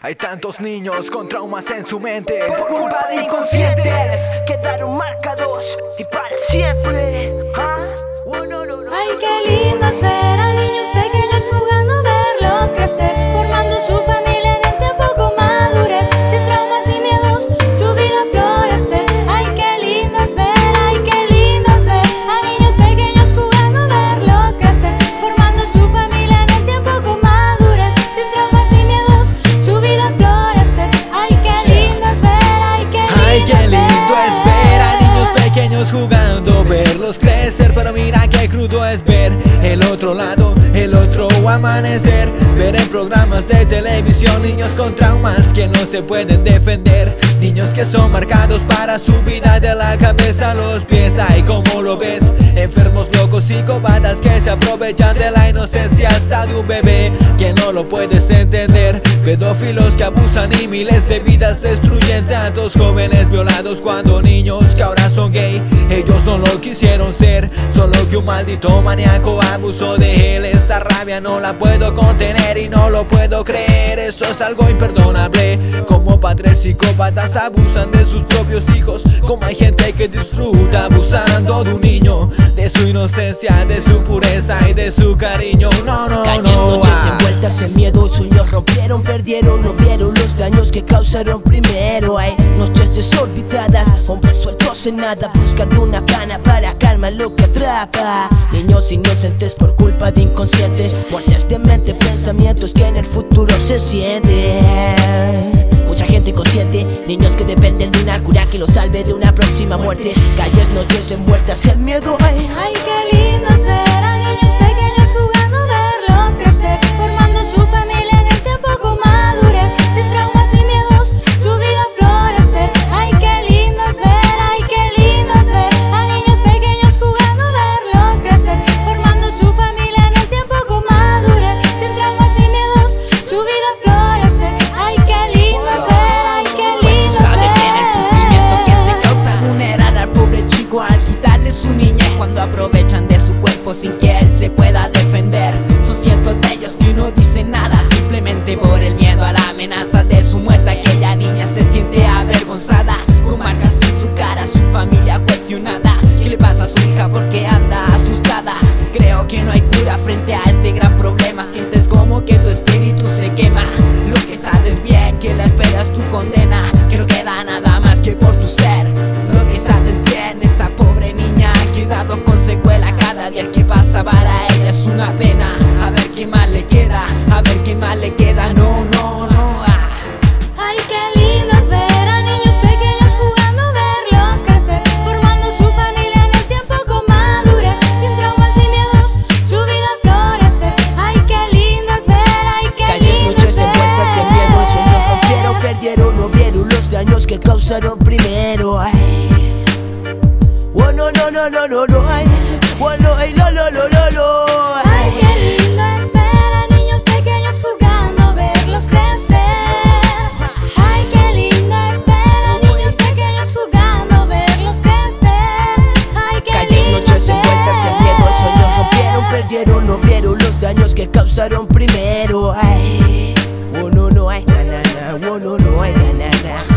Hay tantos niños con traumas en su mente. Por culpa de inconscientes Quedaron marcados y para siempre jugando, verlos crecer, pero mira qué crudo es ver el otro lado, el otro amanecer, ver en programas de televisión niños con traumas que no se pueden defender, niños que son marcados para su vida de la cabeza a los pies, ay, como lo ves, enfermos, locos, psicópatas que se aprovechan de la inocencia hasta de un bebé que no lo puedes entender, pedófilos que abusan y miles de vidas destruyen tantos jóvenes violados cuando niños que ahora son gay, ellos no lo quisieron ser, solo que un maldito maníaco abusó de él, esta rabia no la puedo contener y no lo puedo creer, eso es algo imperdonable, como padres psicópatas abusan de sus propios hijos, como hay gente que disfruta abusando de un niño, de su inocencia, de su pureza y de su cariño, no, no, Calles, no, noches ah. envueltas en miedo Sueños rompieron, perdieron, no vieron los daños que causaron primero. Hay noches desorbitadas, hombres sueltos en nada Buscando una cana para calmar lo que atrapa. Niños inocentes por culpa de inconscientes Muertes de mente, pensamientos que en el futuro se sienten Inconsciente, niños que dependen de una cura que los salve de una próxima muerte Calles, noches envueltas en miedo ay. Ay, cuando aprovechan de su cuerpo sin que él se pueda defender. Son cientos de ellos que no dicen nada simplemente por el miedo a la amenaza de su muerte. Aquella niña se siente avergonzada con marcas en su cara, su familia cuestionada. ¿Qué le pasa a su hija porque anda asustada? Creo que no hay cura frente a este gran problema. Sientes como que tu espíritu se quema. Lo que sabes bien que la espera es tu condena. Perdieron, no vieron los daños que causaron primero ay. Oh no, no, no, no, no, no, ay Oh no, ay, lo, lo, lo, lo, lo Ay, ay. qué lindo es ver a niños pequeños jugando, verlos crecer. Ay, qué lindo es ver a niños pequeños jugando, verlos crecer. Ay, qué Calles, lindo noches es envueltas en miedo Sueños rompieron, perdieron, no vieron los daños que causaron moya na na.